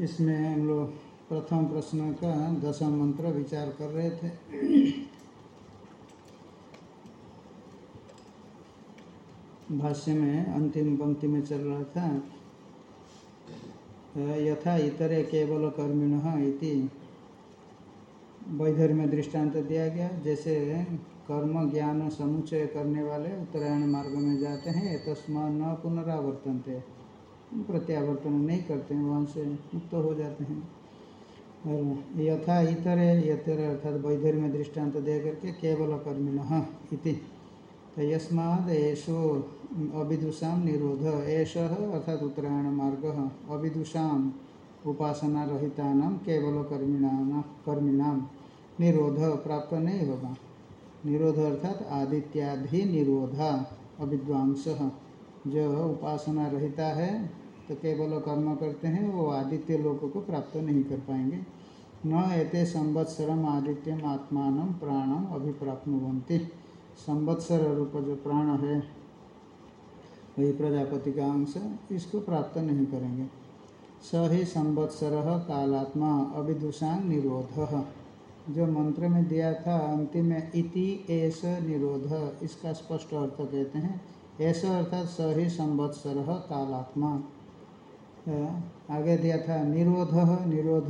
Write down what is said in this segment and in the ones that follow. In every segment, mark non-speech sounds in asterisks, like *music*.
इसमें हम लोग प्रथम प्रश्न का दशम मंत्र विचार कर रहे थे। भाष्य में अंतिम पंक्ति में चल रहा था, यथा इतरे केवल कर्मिण इति। वैधर्म्य दृष्टांत दिया गया, जैसे कर्म, ज्ञान समुचय करने वाले उत्तरायण मार्ग में जाते हैं तस्मा न पुनरावर्तनते। प्रत्यावर्तन नहीं करते हैं, वहाँ से मुक्त हो जाते हैं। और यथा इतरे, यतर अर्थात वैधर्म्य दृष्टांत दे करके केवल कर्मिण इति। तो यस्माद ऐशो अविदुषा निरोध, एष अर्थात उत्तरायण मार्ग अविदुषा उपासना रहिता केवल कर्मिणा कर्मिणाम निरोध प्राप्त नहीं होगा। निरोध अर्थात आदित्याधि निरोधा अविद्वांस। जो उपासना रहता है तो केवल कर्म करते हैं, वो आदित्य लोगों को प्राप्त नहीं कर पाएँगे। न एते संवत्सरम आदित्यम आत्मान प्राणम अभिप्राप्नुवंती संवत्सर रूप जो प्राण है, वही प्रजापति का अंश, इसको प्राप्त नहीं करेंगे। स ही संवत्सर कालात्मा अविदुषांग निरोध। जो मंत्र में दिया था, अंतिम में इति एस निरोध, इसका स्पष्ट अर्थ कहते हैं। ऐसा अर्थात स ही संवत्सर कालात्मा। आगे दिया था, निरोध निरोध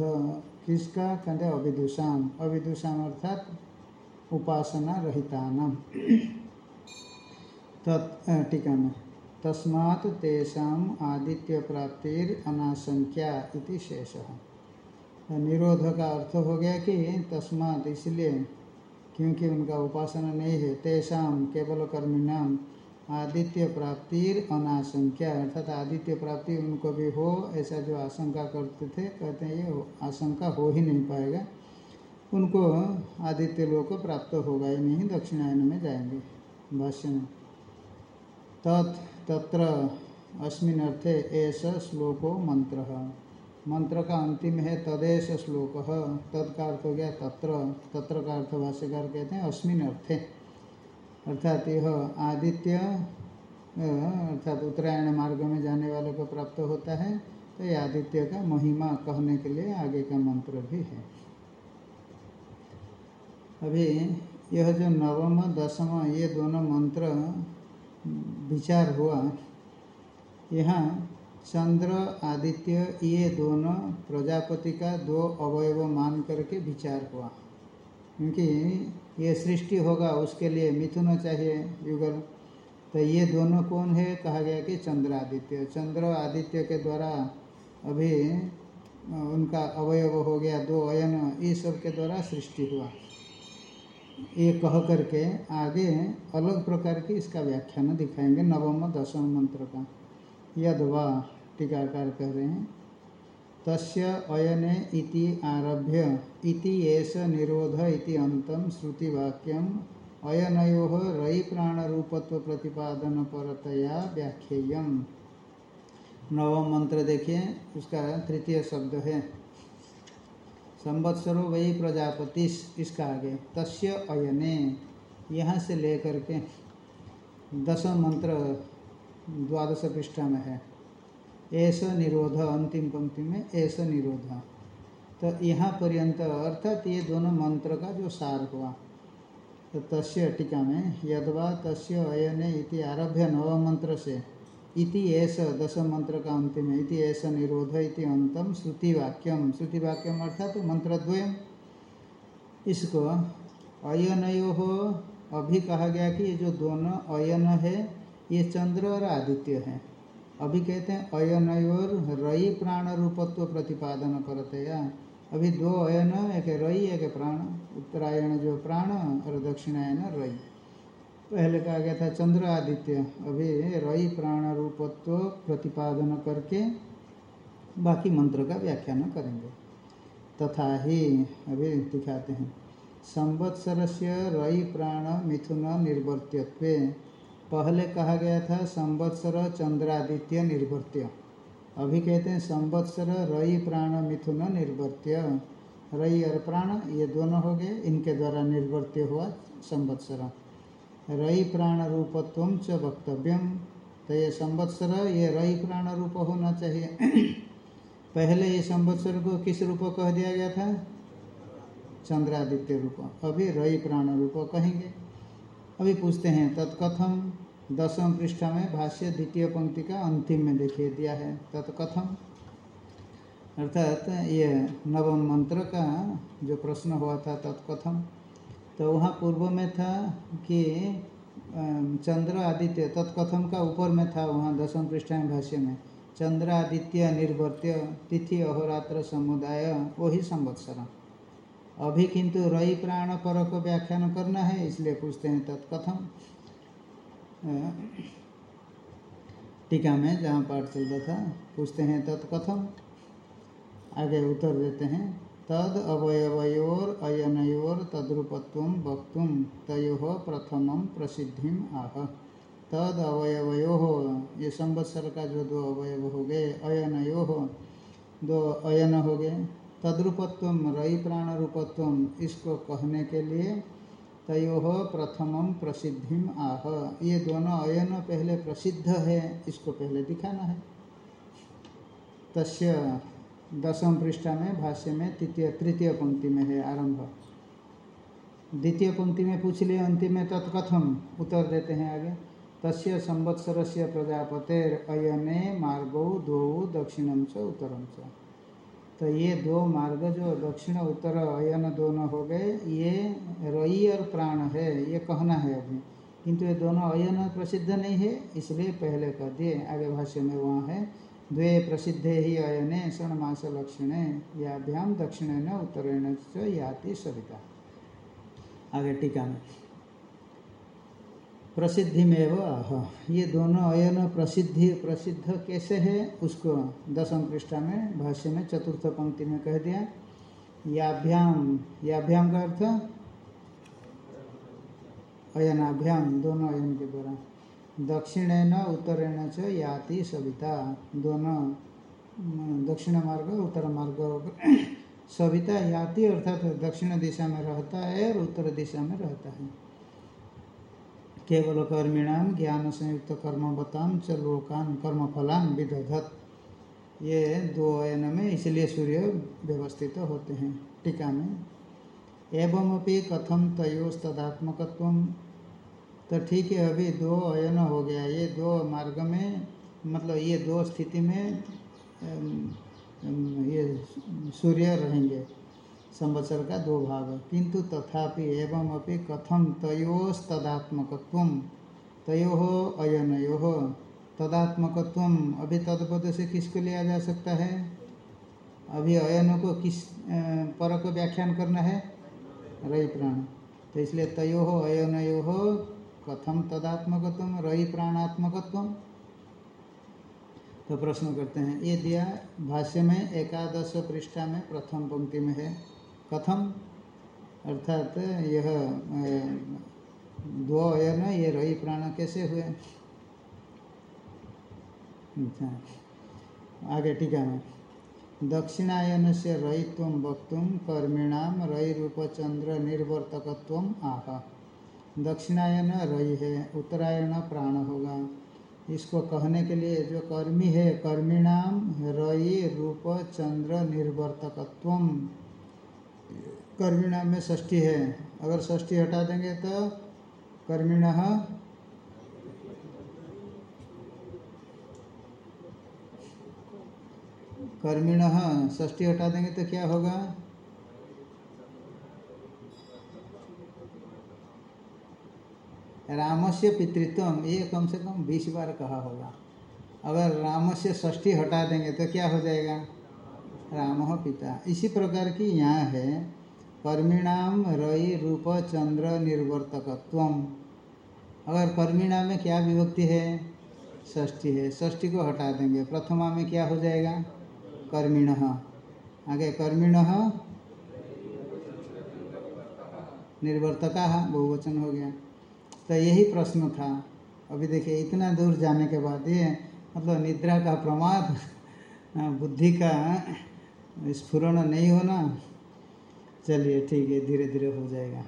किसका? कहते अविदुषाम। अविदुषाम अर्थात उपासना रहिता नाम टीका में। तस्मात् तेषाम आदित्य प्राप्तिर अनाशंख्या इति शेष। निरोध का अर्थ हो गया कि तस्मात् इसलिए, क्योंकि उनका उपासना नहीं है तेषाम केवल कर्मिणाम आदित्य प्राप्तिर अनाशंख्या अर्थात आदित्य प्राप्ति उनको भी हो, ऐसा जो आशंका करते थे, कहते हैं, ये आशंका हो ही नहीं पाएगा। उनको आदित्य लोग को प्राप्त होगा ही नहीं, दक्षिणायन में जाएँगे। भाष्य में, तत् तत्र अस्मिन अर्थे ऐसा श्लोको मंत्र मंत्र का अंतिम है तदेश श्लोक। तत्का अर्थ हो गया तत्र। तत्र का अर्थ भाष्यकार कहते हैं, अस्मिन अर्थे। अर्थात यह आदित्य अर्थात उत्तरायण मार्ग में जाने वालों को प्राप्त होता है तो ये आदित्य का महिमा कहने के लिए आगे का मंत्र भी है। अभी यह जो नवम, दसम, ये दोनों मंत्र विचार हुआ, यहाँ चंद्र, आदित्य, ये दोनों प्रजापति का दो अवयव मान करके विचार हुआ। क्योंकि ये सृष्टि होगा, उसके लिए मिथुन चाहिए युगल। तो ये दोनों कौन है? कहा गया कि चंद्र, आदित्य। चंद्र, आदित्य के द्वारा अभी उनका अवयव हो गया, दो अयन, ये सब के द्वारा सृष्टि हुआ। ये कह करके आगे अलग प्रकार की इसका व्याख्यान दिखाएँगे, नवम, दसम मंत्र का। यद वा टीकाकार कह रहे हैं। तस्य अयने इति आरभ्य, इति एष निरोध इति अंतम श्रुतिवाक्यम। अयनयो प्राण रूपत्व प्रतिपादन परतया व्याख्येयम। नवम मंत्र देखिए, उसका तृतीय शब्द है। संवत्सरो वही प्रजापति, इसका आगे। तस्य अयने, यहाँ से लेकर के दसम मंत्र द्वादश पृष्ठा में है। ऐसा निरोध, अंतिम पंक्ति में ऐसा निरोध। तो यहाँ पर्यंत अर्थात ये दोनों मंत्र का जो सार हुआ। तो तस्य टीका में, यदवा तस्य अयने इति आरभ्य नव मंत्र से, इति ऐसा दसम मंत्र का अंतिम इति ऐसा निरोध, इति अंतम श्रुति वाक्यम श्रुति वाक्यम अर्थात तो मंत्रद्वयम। इसको अयनयो हो अभी कहा गया कि ये जो दोनों अयन है ये चंद्र और आदित्य है। अभी कहते हैं अयनयोर रई प्राण रूपत्व प्रतिपादन करते या अभी दो अयन, एक रई, एक प्राण। उत्तरायण जो प्राण और दक्षिणायन रई। पहले कहा गया था चंद्र आदित्य। अभी रई प्राण रूपत्व प्रतिपादन करके बाकी मंत्र का व्याख्यान करेंगे। तथा ही अभी दिखाते हैं। संवत्सर से रई प्राण मिथुन निर्वर्त्यत्व। पहले कहा गया था संवत्सर चंद्रादित्य निर्वर्त्य। अभी कहते हैं संवत्सर रई प्राण मिथुन निर्वर्त्य। रई और प्राण, ये दोनों हो गए, इनके द्वारा निर्वर्त्य हुआ संवत्सर। रई प्राण रूपत्व च वक्तव्यम तो ये संवत्सर, ये रई प्राण रूप होना चाहिए। *clears throat* पहले ये संवत्सर को किस रूप कह दिया गया था? चंद्रादित्य रूप। अभी रई प्राण रूप कहेंगे। अभी पूछते हैं, तत्कथम दसम पृष्ठा में भाष्य द्वितीय पंक्ति का अंतिम में देखिए, दिया है। तत्कथम। अर्थात ये नवम मंत्र का जो प्रश्न हुआ था तत्कथम तो वहाँ पूर्व में था कि चंद्र आदित्य, तत्कथम का ऊपर में था वहाँ दसम पृष्ठ में भाष्य में। चंद्र आदित्य निर्वर्त्य, तिथि अहोरात्र समुदाय, वही संवत्सर अभी किंतु रई प्राण पर को व्याख्यान करना है, इसलिए पूछते हैं तत्कथम। टीका में जहाँ पाठ चलता था, पूछते हैं तत्कथम आगे उत्तर देते हैं, तद अवयवयोर अयनयोर तद्रुपत्व वक्त तयो प्रथम प्रसिद्धि आह। तद अवयवयो, ये संवत्सर का जो दो अवयव हो गए, अयनयो, दो अयन हो गए, तद्रुपत्व रई प्राण रूपत्व इसको कहने के लिए तयो प्रथम प्रसिद्धि आह। ये दोनों अयन पहले प्रसिद्ध है, इसको पहले दिखाना है। तस्य दसम पृष्ठा में, भाष्य में, तृतीय तृतीय पंक्ति में है आरंभ। द्वितीय पंक्ति में पूछ लिए, अंतिम में तत्कथम, उत्तर देते हैं आगे। तस्य संवत्सर से प्रजापतेर अयने मार्गो दो दक्षिणम च उत्तरम च। तो ये दो मार्ग जो दक्षिण, उत्तर अयन दोनों हो गए, ये रई और प्राण है, ये कहना है अभी। किंतु ये दोनों अयन प्रसिद्ध नहीं है, इसलिए पहले कह दिए, आगे भाष्य में वहाँ है, द्वे प्रसिद्धे ही अयने षणमास लक्षणे याभ्याम दक्षिणेन उत्तरेण याति सविता। आगे टीका में। प्रसिद्धि में वो आह। ये दोनों अयन प्रसिद्धि, प्रसिद्ध कैसे है, उसको दसम पृष्ठा में, भाष्य में, चतुर्थ पंक्ति में कह दिया। याभ्याम याभ्याम का अर्थ? अयनाभ्याम, दोनों अयन के द्वारा। दक्षिणेन, उत्तरेण च याति सविता। दोनों दक्षिण मार्ग, उत्तर मार्ग सविता याति, अर्थात दक्षिण दिशा में रहता है और उत्तर दिशा में रहता है। केवल कर्मिणाम ज्ञान संयुक्त कर्म बताम च लोकान कर्म फलान विदधत। ये दो अयन में इसलिए सूर्य व्यवस्थित तो होते हैं, टीका में। एवं अपनी कथम तयोस्तदात्मकत्व? तो ठीक है, अभी दो अयन हो गया। ये दो मार्ग में मतलब ये दो स्थिति में ये सूर्य रहेंगे। संवत्सर का दो भाग। किंतु तथापि एवं अपि कथम तयोस्तदात्मकत्व? तयो अयनयो। तदात्मकत्व अभी तदपद से किसको लिया जा सकता है? अभी अयनों को किस पर को व्याख्यान करना है? रई प्राण। तो इसलिए तयो अयनयो कथम तदात्मकत्व? रही प्राणात्मकत्व? तो प्रश्न करते हैं। ये दिया भाष्य में एकादश पृष्ठा में प्रथम पंक्ति में है। कथम अर्थात यह दो अयन ये रही प्राण कैसे हुए? अच्छा। आगे टीका में दक्षिणायन से रयित्व वक्त कर्मिणाम रई रूप चंद्र निर्वर्तकत्व आह। दक्षिणायन रई है, उत्तरायण प्राण होगा। इसको कहने के लिए जो कर्मी है कर्मिणाम रई रूप चंद्र निर्वर्तकत्व कर्मिणाम में षष्ठी है। अगर षष्ठी हटा देंगे तो कर्मिण कर्मिण, षष्ठी हटा देंगे तो क्या होगा? राम से पितृत्व ये कम से कम बीस बार कहा होगा। अगर राम से षष्ठी हटा देंगे तो क्या हो जाएगा? राम पिता। इसी प्रकार की यहाँ है कर्मिणाम रई रूप चंद्र निर्वर्तकत्व। अगर कर्मिणाम में क्या विभक्ति है? षष्ठी है। षष्ठी को हटा देंगे। प्रथमा में क्या हो जाएगा? कर्मिण। आगे कर्मिण निर्वर्तका, बहुवचन हो गया। तो यही प्रश्न था। अभी देखिए, इतना दूर जाने के बाद ये मतलब निद्रा का प्रमाद, बुद्धि का स्फुरण नहीं होना। चलिए ठीक है, धीरे धीरे हो जाएगा।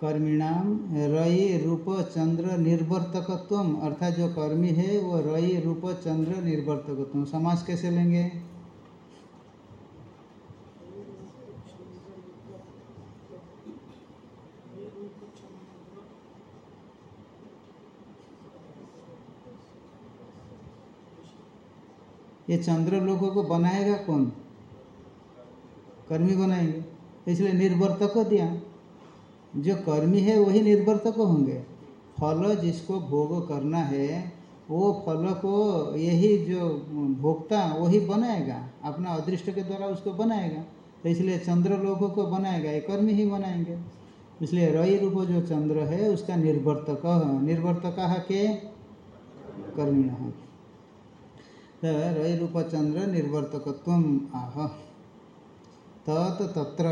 कर्मिणाम रयि रूप चंद्र निर्वर्तकत्व, अर्थात जो कर्मी है, वो रयि रूप चंद्र निर्वर्तकत्व। समाज कैसे लेंगे? ये चंद्र लोगों को बनाएगा कौन? कर्मी बनाएँगे। इसलिए निर्वर्तक दिया। जो कर्मी है, वही निर्वर्तक होंगे। फल जिसको भोग करना है, वो फल को यही जो भोक्ता, वही बनाएगा। अपना अदृष्ट के द्वारा उसको बनाएगा। तो इसलिए चंद्र लोगों को बनाएगा, ये कर्मी ही बनाएँगे। इसलिए रई रूप जो चंद्र है, उसका निर्वर्तक निर्वर्तक के कर्मी रई रूप चंद्र निर्वर्तकत्व आह। तत् तत्र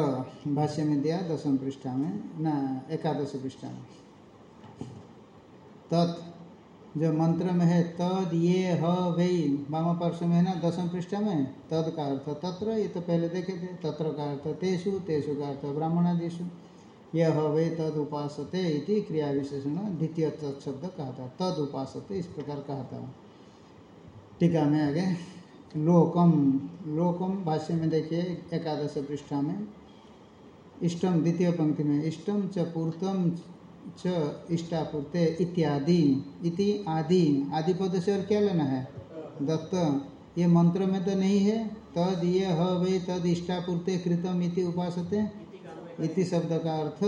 भाष्य में दिया दसम पृष्ठा में ना, एकादश पृष्ठा में तत्, जो मंत्र में है, तद ये ह वे वाम पार्श्व में है ना दसम पृष्ठा में तद का अर्थ, तत्र, ये तो पहले देखे थे, तत्र का अर्थ, तेषु तेषु का अर्थ ब्राह्मणादिशु ह वे, तद उपासते इति क्रिया विशेषण द्वितीय शब्द कहा था। तद उपासते इस प्रकार कहा था। टीका में आगे। लोकम लोकम भाष्य में देखिए, एकादश पृष्ठा में। इष्टम द्वितीय पंक्ति में इष्टम च पूर्तम च इष्टापूर्ते इत्यादि, इति आदि। आदि पद से और क्या लेना है? दत्त। ये मंत्र में तो नहीं है। तद ये ह तद इष्टापूर्ते कृतम इति उपासते। इति शब्द का अर्थ,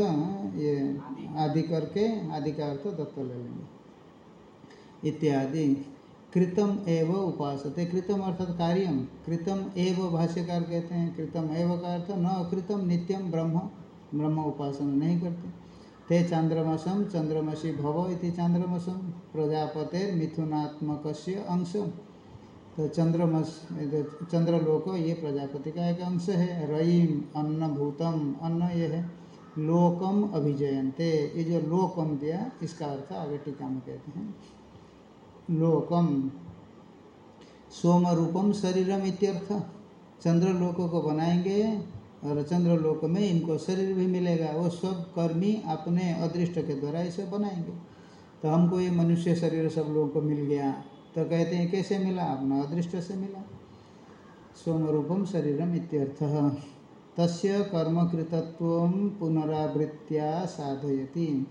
ये आदि करके, आदि का अर्थ दत्त ले लेंगे। इत्यादि। कृतम एव उपासते। कृतम अर्थात कार्यम। कृतम एव भाष्यकार कहते हैं, कृतम एव का अर्थ न कृतम नित्यम ब्रह्म ब्रह्म उपासना नहीं करते। ते चांद्रमसम, चंद्रमसी भव इति चांद्रमसम, प्रजापते मिथुनात्मक अंश तो चंद्रमस चंद्रलोक ये प्रजापति का एक अंश है। रईम, अन्न भूतम, अन्न ये है। लोकम अभिजयंते ये जो लोकम दिया, इसका अर्थ आगे टीका में कहते हैं। लोकम। सोम रूपम शरीरम इत्यर्थ। चंद्रलोक को बनाएँगे और चंद्रलोक में इनको शरीर भी मिलेगा। वो सब कर्मी अपने अदृष्ट के द्वारा इसे बनाएँगे। तो हमको ये मनुष्य शरीर सब लोगों को मिल गया। तो कहते हैं, कैसे मिला? अपना अदृष्ट से मिला। सोम रूपम शरीरम इत्यर्थ। तस्य कर्मकृतत्व पुनरावृत्तिया साधयती।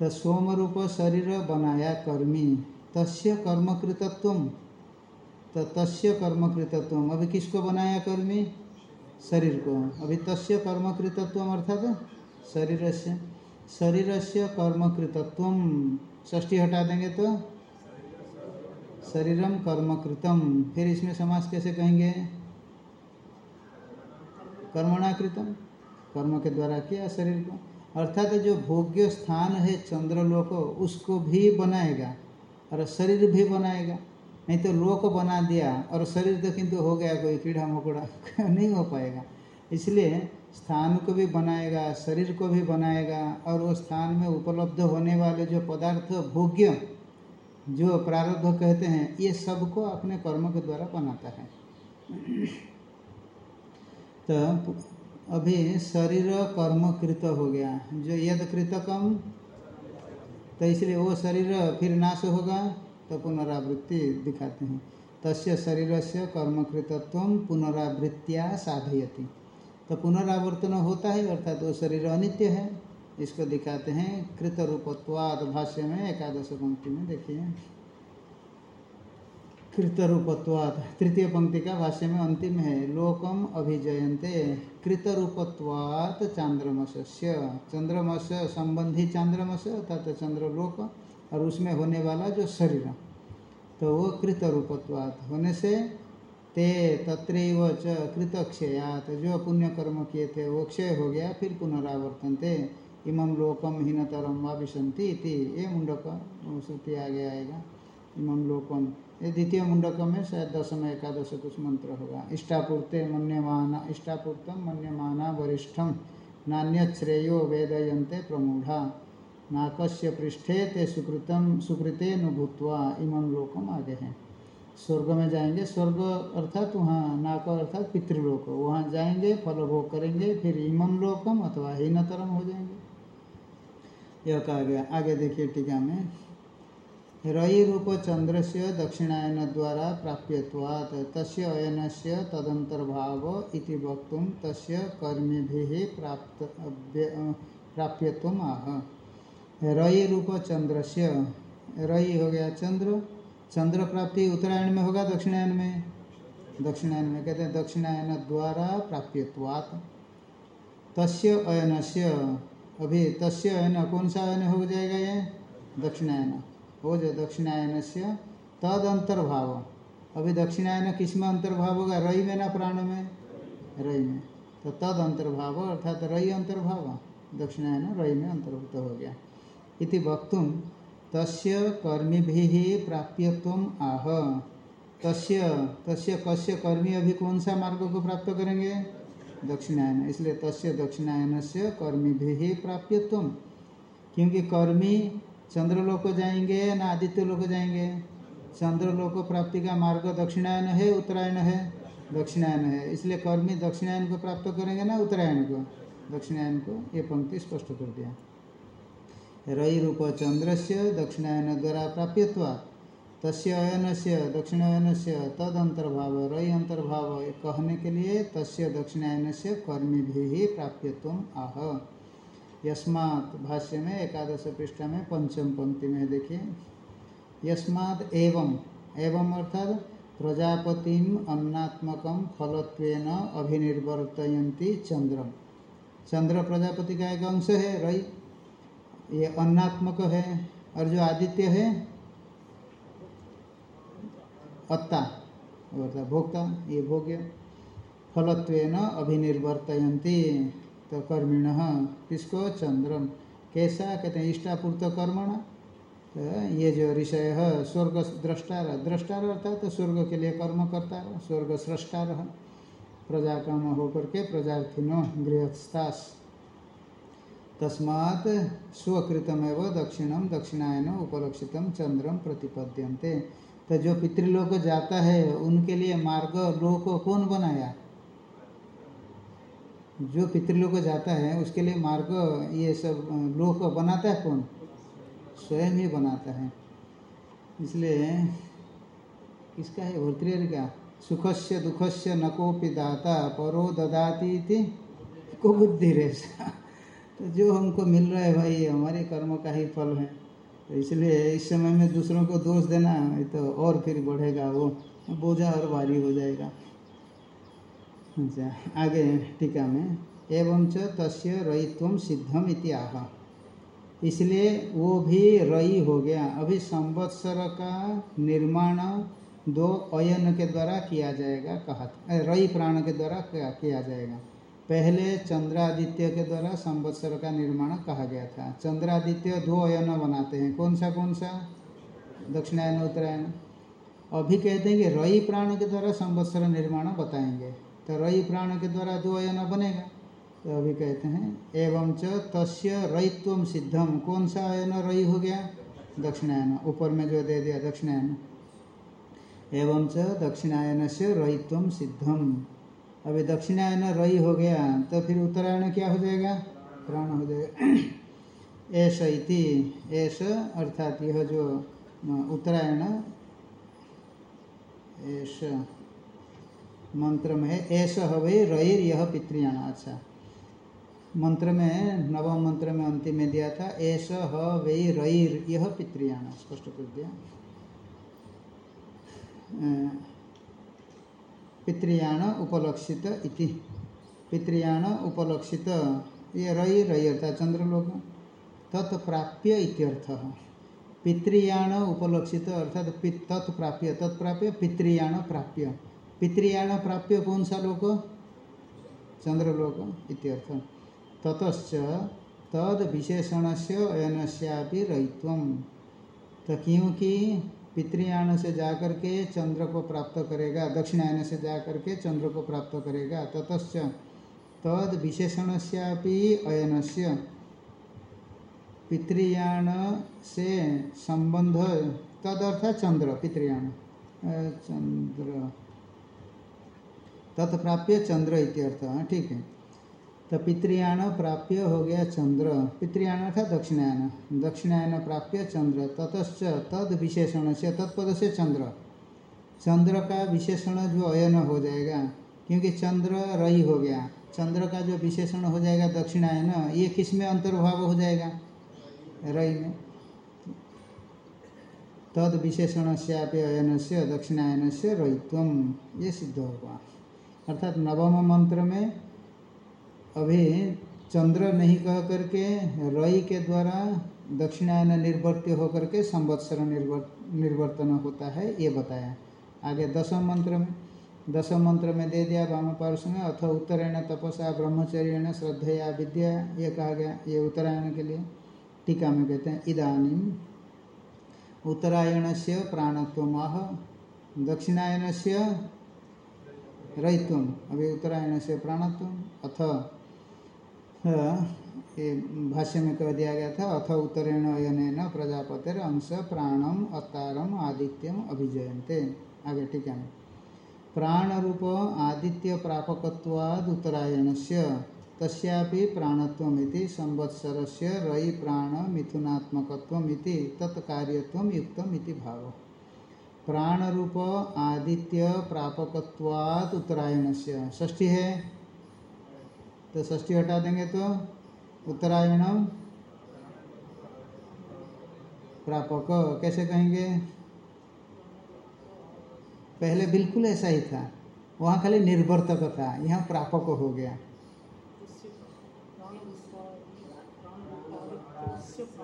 तो सोम रूप शरीर बनाया कर्मी। तस्य कर्मकृतत्व। तो तस्य कर्मकृतत्व। अभी किसको बनाया कर्मी? शरीर को। अभी तस्य कर्मकृतत्व अर्थात शरीर से शरीर से कर्मकृतत्व। ष्ठी हटा देंगे तो? शरीरम कर्मकृतम फिर इसमें समास कैसे कहेंगे? कर्मणाकृतम कर्म के द्वारा किया शरीर को। अर्थात जो भोग्य स्थान है चंद्रलोक, उसको भी बनाएगा। और शरीर भी बनाएगा। नहीं तो लोक बना दिया और शरीर तो किंतु हो गया कोई कीड़ा मकोड़ा, *laughs* नहीं हो पाएगा। इसलिए स्थान को भी बनाएगा, शरीर को भी बनाएगा और वो स्थान में उपलब्ध होने वाले जो पदार्थ, भोग्य, जो प्रारब्ध कहते हैं, ये सबको अपने कर्म के द्वारा बनाता है। तो अभी शरीर कर्म कृत हो गया। जो यद कृतकम तो इसलिए वो शरीर फिर नाश होगा तो पुनरावृत्ति दिखाते हैं। तस्य शरीर से कर्मकृतत्व पुनरावृत्तिया साधयती। तो पुनरावर्तन होता है, अर्थात वो शरीर अनित्य है। इसको दिखाते हैं कृत रूपत्वाद भाष्य में एकादश पंक्ति में, देखिए। कृत रूपत्वाद तृतीय पंक्ति का भाष्य में अंतिम है, लोकम अभिजयंते कृत रूपत्वात चांद्रमस संबंधी चांद्रमस अर्थात चंद्रलोक और उसमें होने वाला जो शरीर तो वो कृत रूपत्वात होने से ते तत्रैव च कृत क्षयात जो पुण्य कर्म किए थे, वो क्षय हो गया, फिर पुनरावर्तन थे इमम लोकम हीनतरम वाभिशंति ये मुंडक श्रुति आगे आएगा। इमम लोकम ये द्वितीय मुंडक में शायद दशम एकादश कुछ मंत्र होगा। इष्टापूर्ते मन्यमाना इष्टापूर्तम मन्यमाना वरिष्ठम। नान्य श्रेयो वेदयंते प्रमूढ़ा। नाकस्य पृष्ठे ते सुकृतम सुकृते नुभूतवा इमं लोकम आगे हैं। स्वर्ग में जाएँगे। स्वर्ग अर्थात वहाँ नाक अर्थात पितृलोक। वहाँ जाएँगे फल भोग करेंगे, फिर इमम लोकम अथवा हीनतरम हो जाएँगे। यह कहा गया। आगे देखिए टीका में। रई रूप चंद्र से दक्षिणायन द्वारा प्राप्यवाद तस्य अयन से तदंतर्भाव वक्त तस्य कर्मी भी प्राप्त प्राप्यत्व आह रई रूप चंद्र से रई हो गया चंद्र चंद्र प्राप्ति उत्तरायण में होगा दक्षिणायन में दक्षिणायन में कहते हैं दक्षिणायन द्वारा प्राप्यवात तस्य अयन से अभी तस्य अयन कौन सा अयन हो जाएगा ये? दक्षिणायन। हो जो दक्षिणायन से तद अंतर्भाव अभी दक्षिणायन किसमें अंतर्भाव होगा? रई में ना प्राण में? रई में। तो तद अंतर्भाव अर्थात रई अंतर्भाव, दक्षिणायन रई में अंतर्भुक्त हो गया। इति वक्तुम तस्य कर्मी भी प्राप्यत्व आह। तस्य तस्य कस्य कर्मी अभी कौन सा मार्ग को प्राप्त करेंगे? दक्षिणायन। इसलिए तस्य दक्षिणायन से कर्मी भी प्राप्यत्व क्योंकि कर्मी चंद्रलोक जाएँगे ना आदित्य लोक जाएँगे। चंद्रलोक प्राप्ति का मार्ग दक्षिणायन है, उत्तरायण है। दक्षिणायन है। इसलिए कर्मी दक्षिणायन को प्राप्त करेंगे ना उत्तरायण को। दक्षिणायन को ये पंक्ति स्पष्ट कर दिया। रई रूप चंद्र से दक्षिणायन द्वारा प्राप्यत्वा तस्य अयन से दक्षिणायन से तद अंतर्भाव रई अंतर्भाव कहने के लिए तस्य दक्षिणायन से कर्मी भी प्राप्यत्व आह। यस्मात् भाष्य में एकादश पृष्ठ में पंचम पंक्ति में देखिए। यस्मात् एवं एवं अर्थात प्रजापतिम अन्नात्मक फलत्वेन अभिनिर्वर्तयन्ति चंद्रम चंद्र प्रजापति का एक अंश है रई ये अन्नात्मक है, और जो आदित्य है, अत्ता, अर्थात भोक्ता, ये भोग्य। फलत्वेन अभिनिर्वर्तयन्ति। तो कर्मिण। किसको? चंद्रम। कैसा? कहते हैं, इष्टापूर्त कर्मण। तो ये जो ऋषय है स्वर्ग द्रष्टार। द्रष्टार अर्थात तो स्वर्ग के लिए कर्म करता है। स्वर्ग सृष्टार प्रजा काम होकर के प्रजार्थिनो गृहस्थास। तस्मात् स्वकृतमेव दक्षिणम दक्षिणायन उपलक्षितम चंद्रम प्रतिपद्यन्ते। तो जो पितृलोक जाता है, उनके लिए मार्ग लोक कौन बनाया? जो पितृलोक जाता है, उसके लिए मार्ग, ये सब, लोक बनाता है कौन? स्वयं ही बनाता है। इसलिए इसका है? भर्तृहरि का। सुखस्य दुखस्य न कोपि दाता, परो ददाती थी को बुद्धि रेशा तो जो हमको मिल रहा है भाई, हमारे कर्म का ही फल है। तो इसलिए इस समय में दूसरों को दोष देना तो और फिर बढ़ेगा वो। बोझा और भारी हो जाएगा। अच्छा आगे टीका में, एवं च तस्य रयित्व सिद्धम इति आह। इसलिए वो भी रई हो गया। अभी संवत्सर का निर्माण दो अयन के द्वारा किया जाएगा, कहा रई प्राण के द्वारा किया जाएगा। पहले चंद्रादित्य के द्वारा संवत्सर का निर्माण कहा गया था। चंद्रादित्य दो अयन बनाते हैं। कौन सा कौन सा? दक्षिणायन उत्तरायण अभी कहते हैं कि रई प्राण के द्वारा संवत्सर निर्माण बताएँगे। तो रई प्राण के द्वारा दो अयन बनेगा। तो अभी कहते हैं, एवं च तस्य रईत्व सिद्धम कौन सा अयन रई हो गया? दक्षिणायन। ऊपर में जो दे दिया, दक्षिणायन। एवं च दक्षिणायन से रईत्व सिद्धम अभी दक्षिणायन रई हो गया तो फिर उत्तरायण क्या हो जाएगा? प्राण हो जाएगा। *clears throat* ऐसा इति। ऐसा अर्थात यह जो उत्तरायण। ऐसा मंत्र में ऐसा हवे रईर यह पितृयाण अच्छा मंत्र में, नवम मंत्र में अंतिम में दिया था ऐसा वे रईर यह पितृयाण स्पष्ट कर दिया। पितृयाण उपलक्षित इति। पितृयाण उपलक्षित, ये रई अर्थात चंद्रलोक तत्प्राप्य इत्यर्थ। पितृयाण उपलक्षित अर्थात तत्प्राप्य तत्प्राप्य, पितृयाण प्राप्य। पितृयाण प्राप्य कौन सा लोक? चंद्रलोक, इत्यर्थ। तद विशेषण से अयन रयित्व तो क्योंकि पितृयान से जाकर के चंद्र को प्राप्त करेगा, दक्षिणायन से जाकर के चंद्र को प्राप्त करेगा ततच तद विशेषण से अयन से पितृयान से संबंध, तदर्थ चंद्र पितृयान चंद्र। तत्प्राप्य चंद्र इत्यर्थ ठीक है। तो पितृयान प्राप्य हो गया चंद्र। पितृयान था दक्षिणायन। दक्षिणायन प्राप्य चंद्र। ततश्च तद विशेषण से तत्पद से चंद्र। चंद्र का विशेषण जो अयन हो जाएगा, क्योंकि चंद्र रही हो गया। चंद्र का जो विशेषण हो जाएगा दक्षिणायन, ये किसमें अंतर्भाव हो जाएगा? रई में। तद विशेषण से अयन से दक्षिणायन से रईत्व ये सिद्ध होगा। अर्थात नवम मंत्र में, अभी चंद्र नहीं कह करके, रई के द्वारा दक्षिणायन निर्वर्त्य होकर के संवत्सर निर्वर्तन होता है, ये बताया। आगे दसम मंत्र में, दसम मंत्र में दे दिया वाम पार्श में, अथ उत्तरायण तपसा ब्रह्मचर्य श्रद्धया विद्या, ये कहा गया, ये उत्तरायण के लिए टीका में कहते हैं, इदानी उत्तरायण से प्राणत्व दक्षिणायन से रईत्व अभी उत्तरायण से प्राणत्व अथ ये भाष्य में कह दिया गया था, अथ उत्तरेण अयन प्रजापतिर अंश, प्राणम अतारम आदित्यम अभिजयंते आगे ठीक है। प्राण रूप आदित्य प्रापकवाद उत्तरायण से तस्यापि प्राणत्वमिति संवत्सर से रई प्राण मिथुनात्मकत्वमिति तत्कार्यत्व युक्तमिति भाव। प्राण रूप आदित्य प्रापकवाद उत्तरायण से ष्ठी है। तो ष्ठी हटा देंगे तो उत्तरायण प्रापक। कैसे कहेंगे? पहले बिल्कुल ऐसा ही था। वहाँ खाली निर्वर्तक था यहाँ प्रापक हो गया।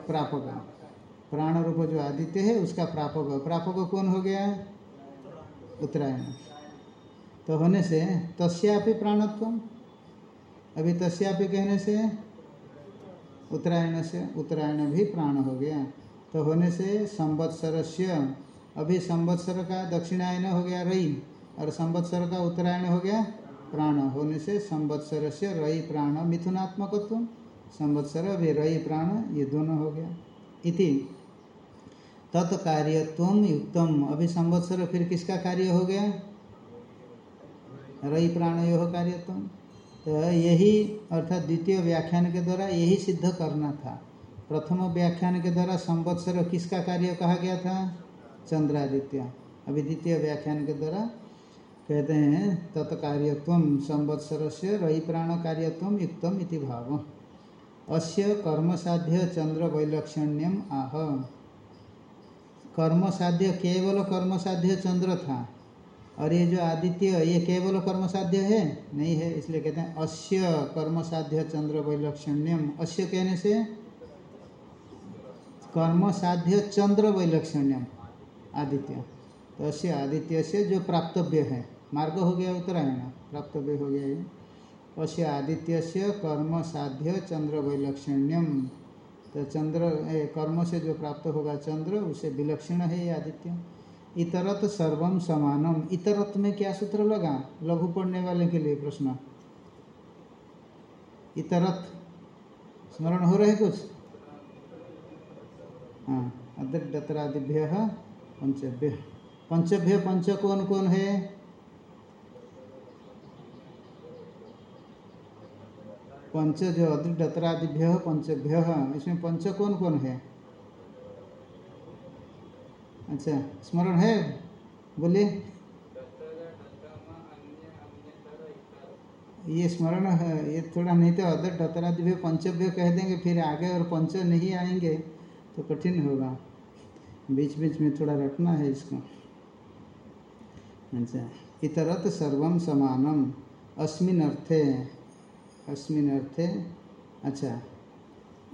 प्रापक। प्राण रूप जो आदित्य है, उसका प्रापक प्रापक कौन हो गया? उत्तरायण। तो होने से तस्यापि प्राणत्व। अभी तस्यापि कहने से उत्तरायण से उत्तरायण भी प्राण हो गया। तो होने से संवत्सर अभी संवत्सर का दक्षिणायन हो गया रई और संवत्सर का उत्तरायण हो गया प्राण। होने से संवत्सर से रई प्राण, मिथुनात्मकत्व। संवत्सर, अभी रई प्राण, ये दोनों हो गया। इति तत्कार्यत्व युक्तम। अभी संवत्सर फिर किसका कार्य हो गया? रई प्राण यो कार्यत्व। तो यही, अर्थात द्वितीय व्याख्यान के द्वारा यही सिद्ध करना था। प्रथम व्याख्यान के द्वारा संवत्सर किसका कार्य कहा गया था? चंद्रादित्य। अभी द्वितीय व्याख्यान के द्वारा कहते हैं, तत्कार्यत्व संवत्सर से रई प्राण कार्यत्व युक्तम इति भाव। अस्य कर्मसाध्य चंद्र वैलक्षण्यम आह। कर्मसाध्य, केवल कर्मसाध्य चंद्र था। और ये जो आदित्य, ये केवल कर्मसाध्य है? नहीं है, इसलिए कहते हैं अस्य कर्मसाध्य चंद्र वैलक्षण्यम। अस्य कहने से? कर्मसाध्य चंद्र वैलक्षण्यम, आदित्य। तो अश्य आदित्य से जो प्राप्तव्य है। मार्ग हो गया उत्तरायण, प्राप्तव्य हो गया ये। अश्य आदित्य से कर्म साध्य चंद्र वैलक्षण्यम। तो चंद्र कर्म से जो प्राप्त होगा चंद्र, उसे विलक्षण है ये आदित्य। इतरत सर्वम समानम। इतरत में क्या सूत्र लगा? लघु पढ़ने वाले के लिए प्रश्न। इतरत। स्मरण हो रहे कुछ? हाँ। अदृतरादिभ्य पंचभ्य। पंचभ्य पंच कौन कौन है? पंच जो अदृतरादिभ्य पंचभ्य, इसमें पंच कौन कौन है? अच्छा स्मरण है? बोलिए। ये स्मरण है, ये थोड़ा नहीं तो अदर डतरादिभ्य पंचभ्य कह देंगे, फिर आगे और पंच नहीं आएँगे तो कठिन होगा। बीच बीच में थोड़ा रखना है इसको। अच्छा इतरत सर्वम समानम, अस्मिन अर्थे। अस्मिन अर्थे। अच्छा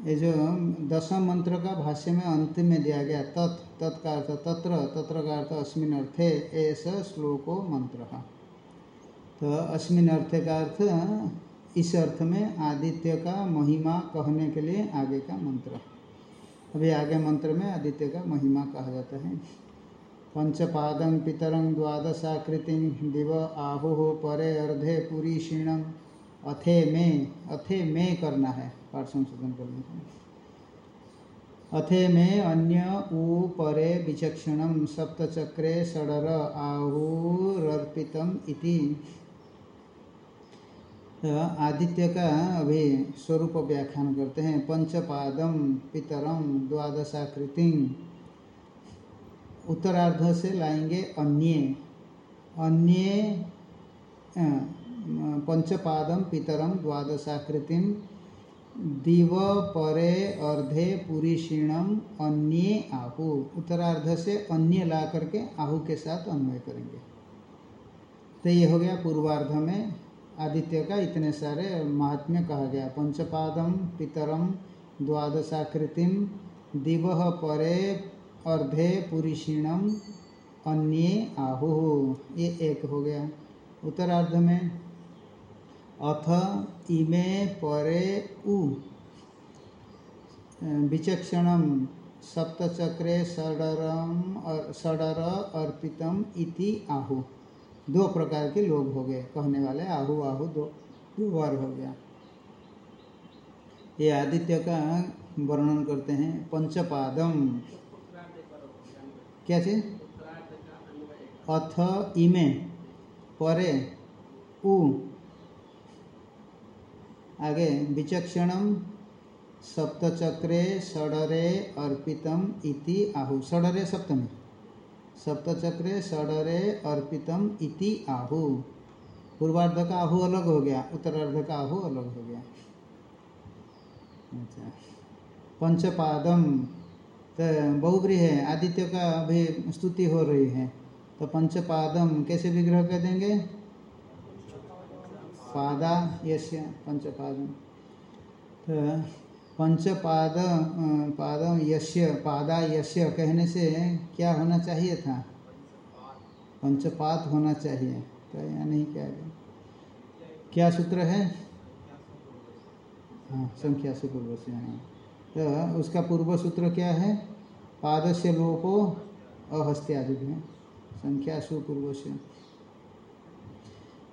ये जो दसम मंत्र का भाष्य में अंतिम में दिया गया, तत् तत्का अर्थ तत्र तत्र का अर्थ अस्मिन अर्थे ऐसा श्लोको मंत्र। तो अस्मिन अर्थे का अर्थ, इस अर्थ में आदित्य का महिमा कहने के लिए आगे का मंत्र। अभी आगे मंत्र में आदित्य का महिमा कहा जाता है। पंचपादं पितरं द्वादशाकृति दिव आहु परे अर्धे पूरी क्षीणम अथे में अथे में करना है, पाठ संशोधन करने अथे में अन्य ऊ परे विचक्षण सप्तचक्रे षडर आहुरर्पितम इति। तो आदित्य का अभी स्वरूप व्याख्यान करते हैं। पंचपादम पितरम द्वादशाकृति। उत्तरार्ध से लाएँगे अन्य। अन्य पंचपादम पितरम द्वादशाकृतिम दिव परे अर्धे पुरीषीणम अन्य आहु। उत्तरार्ध से अन्य ला करके आहु के साथ अन्वय करेंगे। तो ये हो गया पूर्वार्ध में। आदित्य का इतने सारे महात्म्य कहा गया। पंचपादम पितरम द्वादशाकृतिम दिव परे अर्धे पुरीषीणम अन्य आहु। ये एक हो गया। उत्तरार्ध में अथ इमे परे उ। विचक्षण सप्तचक्रे षडरम षडर अर्पितम इति आहु। दो प्रकार के लोग हो गए। कहने वाले आहु आहु, दो दो बार हो गया। ये आदित्य का वर्णन करते हैं, पंचपादम। क्या चीज़? अथ इमे परे उ। आगे विचक्षणम सप्तचक्रे षडरे अर्पितम इति आहु। षडरे सप्तमी। सप्तचक्रे षडरे अर्पितम इति आहु। पूर्वार्ध का आहु अलग हो गया उत्तरार्ध का आहु अलग हो गया। अच्छा। पंचपादम तो बहुब्री है, आदित्य का अभी स्तुति हो रही है। तो पंचपादम कैसे विग्रह कर देंगे? पादा यश्य पंचपादम तो पंचपाद पाद यश्य पादा यश्य कहने से क्या होना चाहिए था? पंचपात होना चाहिए तो यहाँ नहीं क्या है क्या सूत्र है? हाँ संख्या से पूर्व से हाँ। तो उसका पूर्व सूत्र क्या है? पाद से लोपो अहस्त्यादि संख्या सुपूर्व से।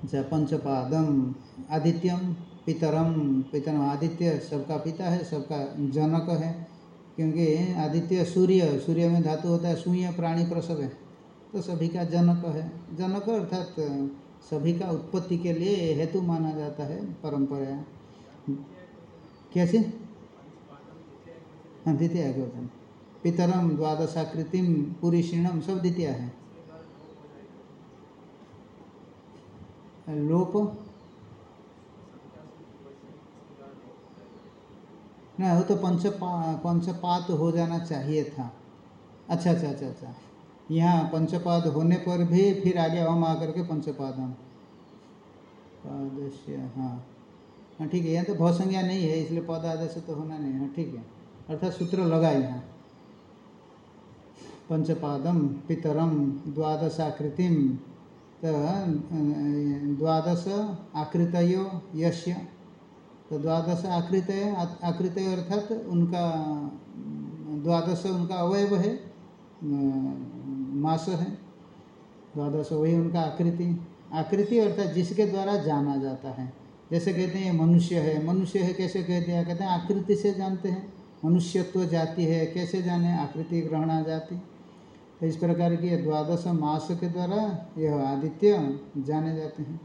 अच्छा पंचपादम आदित्यम पितरम पितरम आदित्य सबका पिता है, सबका जनक है, क्योंकि आदित्य सूर्य सूर्य में धातु होता है, सूर्य प्राणी प्रसव है तो सभी का जनक है। जनक अर्थात सभी का उत्पत्ति के लिए हेतु माना जाता है परंपरा। कैसे? हाँ द्वितीय पितरम द्वादशाकृतिम पुरीषिणम सब द्वितीय है। लोप। ना वो तो पंचपा, पंचपात हो जाना चाहिए था। अच्छा अच्छा अच्छा अच्छा। यहाँ पंचपाद होने पर भी फिर आगे अम आकर के पंचपादम। पादस्य हाँ। हाँ ठीक है, यहाँ तो बहुत संज्ञा नहीं है, इसलिए पद आदेश तो होना नहीं है ठीक है। अर्थात सूत्र लगा यहाँ पंचपादम, पितरम, द्वादशाकृतिम तो द्वादश आकृतयो यश्य तो द्वादश आकृत आकृत अर्थात उनका, द्वादश उनका अवयव है, मास है। द्वादश वही उनका आकृति। आकृति अर्थात जिसके द्वारा जाना जाता है। जैसे कहते हैं मनुष्य है। मनुष्य है कैसे कहते हैं? कहते हैं आकृति से जानते हैं। मनुष्यत्व जाति है। कैसे जाने? आकृति ग्रहणा जाति। तो इस प्रकार की द्वादश मास के द्वारा यह आदित्य जाने जाते हैं।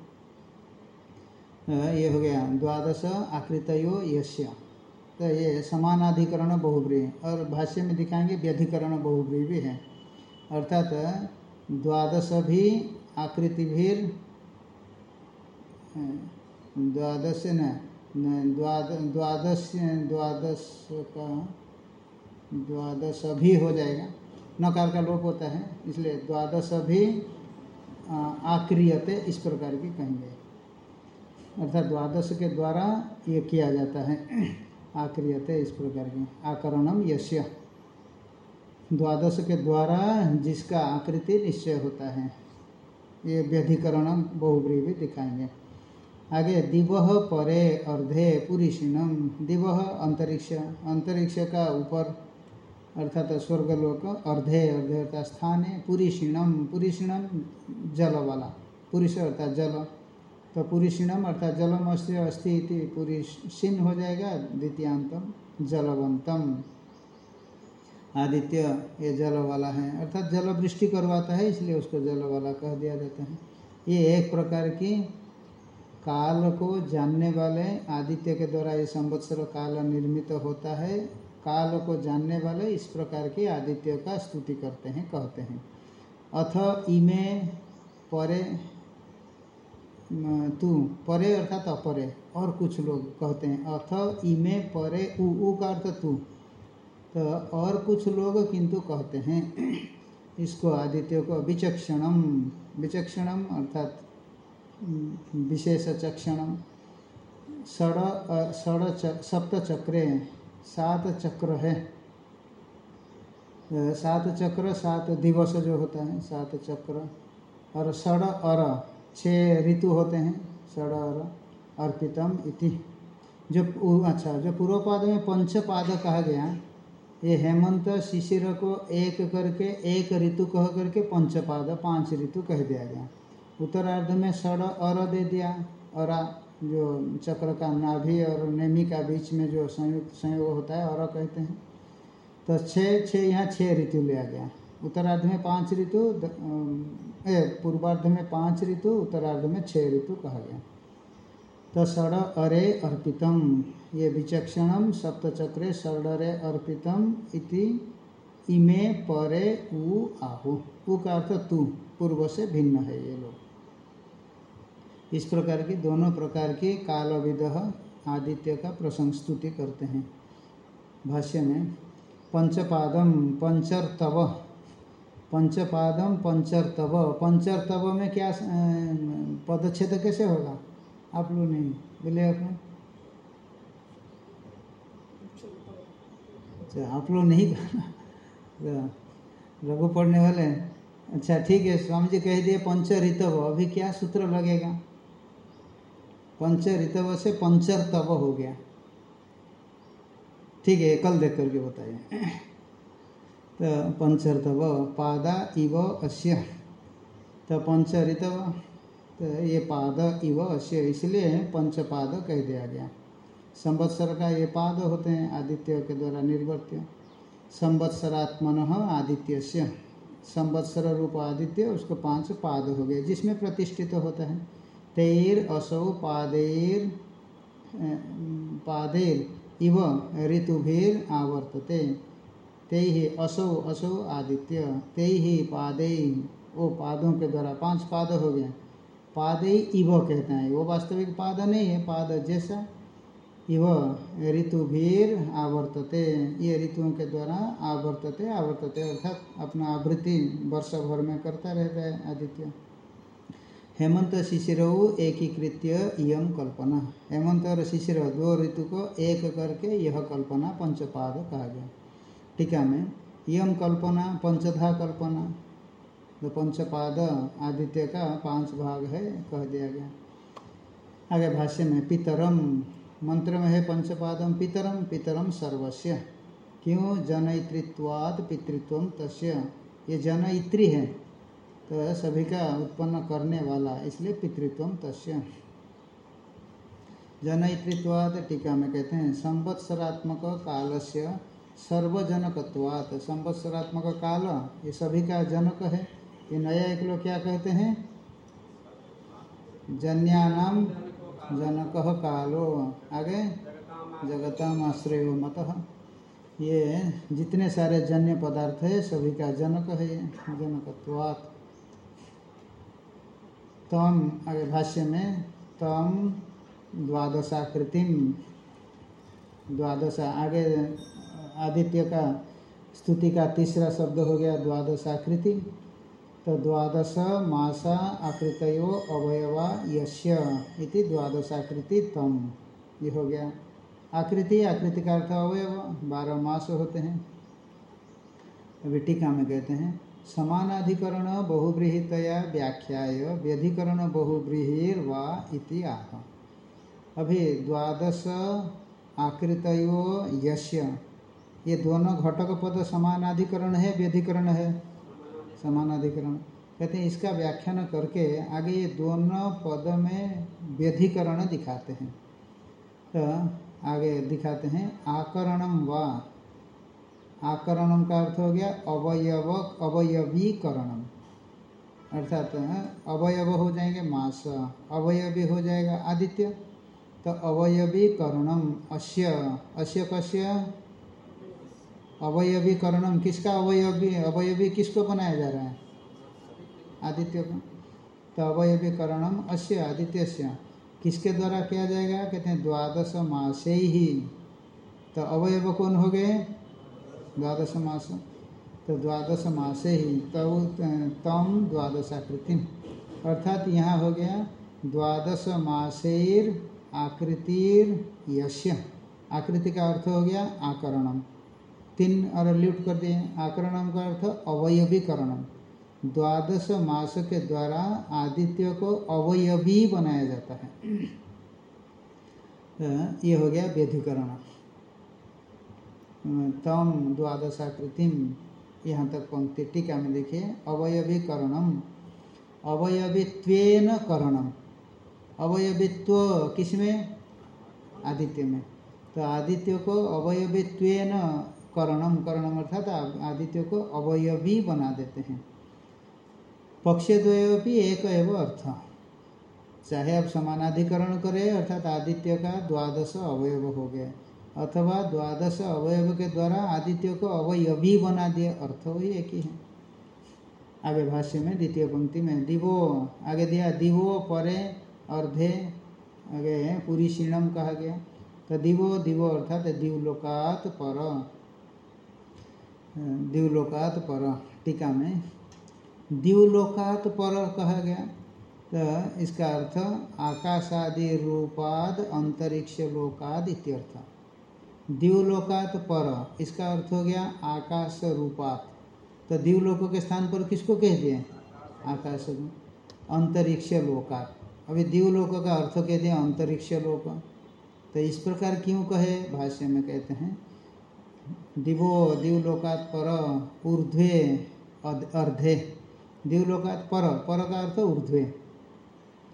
ये हो गया, द्वादश आकृतयो यश्य तो ये समानाधिकरण बहुब्री और भाष्य में दिखाएँगे व्यधिकरण बहुब्री भी है। अर्थात द्वादश भी आकृति भी द्वादश न, द्वाद, द्वादश द्वादश का, द्वादश भी हो जाएगा। नकार का लोप होता है, इसलिए द्वादश भी आक्रियते इस प्रकार की कहेंगे। अर्थात द्वादश के द्वारा ये किया जाता है, आक्रियते इस प्रकार की, आकरणम यश्य द्वादश के द्वारा जिसका आकृति निश्चय होता है, ये व्यधिकरण बहुब्री भी दिखाएँगे। आगे, दिव परे अर्धे पुरीषिणम दिव अंतरिक्ष अंतरिक्ष का ऊपर अर्थात स्वर्गलोक, अर्धे अर्धे अर्थात स्थान है पुरीषिणम पुरीषिणम जल वाला पुरुष अर्थात जल। तो पुरीषिणम अर्थात जलम अस्थि अस्थि पुरीषिन हो जाएगा, द्वितीयांतम जलवंतम आदित्य ये जल वाला है, अर्थात जल वृष्टि करवाता है, इसलिए उसको जल वाला कह दिया जाता है। ये एक प्रकार की काल को जानने वाले आदित्य के द्वारा ये संवत्सर काल निर्मित होता है। काल को जानने वाले इस प्रकार के आदित्य का स्तुति करते हैं, कहते हैं। अथ इमे परे तू, परे अर्थात अपरे, और कुछ लोग कहते हैं। अथ इमे परे, उ उ का अर्थ तू। तो और कुछ लोग किंतु कहते हैं, इसको आदित्य को विचक्षणम विचक्षणम अर्थात विशेष चक्षणम षड षड सप्त चक्रे सात चक्र है। सात चक्र, सात दिवस जो होता है, सात चक्र। और षड और छः ऋतु होते हैं, षड और अर्पितम इति। जो अच्छा जो पूर्व पाद में पंच पाद कहा गया, ये हेमंत शिशिर को एक करके, एक ऋतु कह करके पंचपाद, पाँच ऋतु कह दिया गया। उत्तरार्ध में षड और दे दिया और जो चक्र का नाभि और नेमी का बीच में जो संयुक्त संयोग होता है, और कहते हैं। तो छः छः यहाँ छः ऋतु लिया गया। उत्तरार्ध में पाँच ऋतु पूर्वार्ध में पाँच ऋतु, उत्तरार्ध में छः ऋतु कहा गया। तो षड अरे अर्पितम, ये विचक्षणम सप्तचक्रे षडरे अर्पितम, इति, इमे परे उ आहु। उ का अर्थ तू, पूर्व से भिन्न है ये लोग। इस प्रकार की दोनों प्रकार की काल विद आदित्य का प्रसंग स्तुति करते हैं। भाष्य में पंचपादम पंचर तव पंचपादम पंचर तव पंचर तव में क्या पदच्छेद कैसे होगा? आप लोग नहीं बोले आपने अच्छा आप लोग नहीं रघु *laughs* पढ़ने वाले अच्छा ठीक है, स्वामी जी कह दिए पंच ऋतव अभी क्या सूत्र लगेगा? पंच ऋतव से पंचर तव हो गया। ठीक है, कल देख करके बताइए। तो पंचर तव पादा इव अश्य तो पंच ऋतव तो ये पाद इव अश्य इसलिए पंचपाद कह दिया गया। संवत्सर का ये पाद होते हैं, आदित्य के द्वारा निर्वर्त्य। संवत्सरात्मन आदित्य से संवत्सर रूप आदित्य, उसको पाँच पाद हो गए, जिसमें प्रतिष्ठित तो होता है। तेर असौ पादेर पादेर, इव ऋतुभीर आवर्तते। ते ही असौ असौ आदित्य ते ही पादे वो पादों के द्वारा पाँच पाद हो गए। पादे इव कहते हैं, वो वास्तविक पाद नहीं है, पाद जैसा। इव ऋतुभीर आवर्तते, ये ऋतुओं के द्वारा आवर्तते आवर्तते अर्थात अपना आवृत्ति वर्ष भर में करता रहता है आदित्य। हेमंत शिशिर एकीकृत्य यम कल्पना। हेमंत और शिशिर दो ऋतु को एक करके यह कल्पना पंचपाद कहा गया टीका में यम कल्पना, पंचधा कल्पना। तो पंचपाद आदित्य का पाँच भाग है, कह दिया गया। आगे भाष्य में, पितरम, मंत्र में है पंचपादम पितरम पितरम सर्वस्व क्यों जनयित्रित्वाद पितृत्व तस्य? ये जनयित्री है। तो सभी का उत्पन्न करने वाला, इसलिए पितृत्व तस्य। जनयित्रित्वाद टीका में कहते हैं, संवत्सरात्मक काल से सर्वजनकत्वात। संवत्सरात्मक काल, ये सभी का जनक है। ये नया एक लोग क्या कहते हैं? जन्यानाम जनक कालो। आगे जगताम आश्रय मत। ये जितने सारे जन्य पदार्थ है, सभी का जनक है ये, जनकत्वात्। तम आगे भाष्य में तम द्वादशाकृतिम। द्वादशा, आगे आदित्य का स्तुति का तीसरा शब्द हो गया द्वादशाकृति। तो द्वादश मासा आकृतयो अवयवा यश्य इति द्वादशाकृति तम। ये हो गया। आकृति आकृति का अर्थ अवयव, बारह मास होते हैं। अभी टीका में कहते हैं। समानाधिकरण बहुब्रीहितया व्याख्याय, व्यधिकरण बहुब्रीहिर वा इति आह। अभी द्वादश आकृतयो यश्य ये दोनों घटक पद समानाधिकरण है, व्यधिकरण है? समानाधिकरण। कहते हैं, इसका व्याख्यान करके आगे ये दोनों पद में व्यधिकरण दिखाते हैं। तो आगे दिखाते हैं, आकरणम व। आकरणम का अर्थ हो गया अवयव, अवयवीकरणम। अर्थात अवयव हो जाएँगे मास, अवयवी हो जाएगा आदित्य। तो अवयवी करणम अश्य अश्य कश्य? अवयवी करणम किसका अवयवी अवयवी किसको बनाया जा रहा है? आदित्य को। तो अवयवी करणम अश्य आदित्य से किसके द्वारा किया जाएगा? कहते हैं, द्वादश मासे ही। तो अवयव कौन हो गए? द्वादश मास। तो द्वादश मासे ही तब तम द्वादशाकृति अर्थात यहाँ हो गया, द्वादश मासेर आकृतिर यश्य। आकृति का अर्थ हो गया आकरणम। तीन और ल्यूट कर दिए। आकरणम का अर्थ अवयवीकरणम। द्वादश मास के द्वारा आदित्य को अवयवी बनाया जाता है। ये हो गया व्यधिकरण। तम द्वादशाकृतिम। यहाँ तक पंक्ति टीका में देखिए, अवयवीकरणम। अवयवित्वेन करणम। अवयवित्व किसमें? आदित्य में। तो आदित्य को अवयवित्वेन करणम करणम अर्थात आदित्य को अवयवी बना देते हैं। पक्षद्वय भी एक एवं अर्थ। चाहे आप समानाधिकरण करें, अर्थात आदित्य का द्वादश अवयव हो गया। अथवा द्वादश अवयव के द्वारा आदित्य को अवयवी बना दिए अर्थ वही एक ही है। आगे भाष्य में द्वितीय पंक्ति में, दिवो, आगे दिया, दिवो परे अर्धे, आगे पूरी शीणम कहा गया। तो दिवो दिवो अर्थात दिवलोकात पर। दिवलोकात पर, टीका में। दिवलोकात पर कहा गया। तो इसका अर्थ आकाशादि रूपाद, अंतरिक्ष लोकाद इत्यर्थ। दिवलोकात पर। इसका अर्थ हो गया आकाश रूपात तो दिवलोकों के स्थान पर किसको कह दिए? आकाश अंतरिक्ष लोकात अभी दिवलोक का अर्थ कह दिया अंतरिक्ष लोक तो इस प्रकार क्यों कहे? भाष्य में कहते हैं, दिवो दिवलोकात पर ऊर्ध्वे अर्धे। दिवलोकात पर पर का अर्थ ऊर्ध्वे।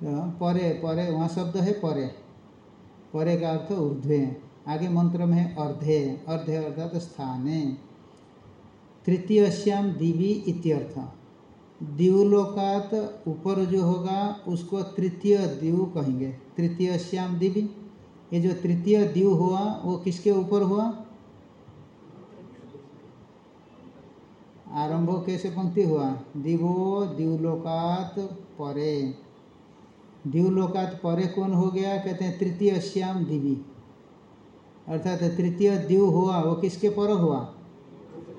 परे परे, वहाँ शब्द है परे। परे का अर्थ ऊर्ध्वे। आगे मंत्र में अर्धे अर्धे अर्थात स्थाने। तृतीयश्याम दिवी इत्यर्थ। दिवलोकात ऊपर जो होगा, उसको तृतीय दिव कहेंगे। तृतीय श्याम दिवी। ये जो तृतीय दिव हुआ, वो किसके ऊपर हुआ? आरंभ कैसे पंक्ति हुआ? दिवो दिवलोकात परे। दिवलोकात परे कौन हो गया? कहते हैं तृतीय श्याम दिवी। अर्थात तृतीय दिव हुआ, वो किसके पर हुआ?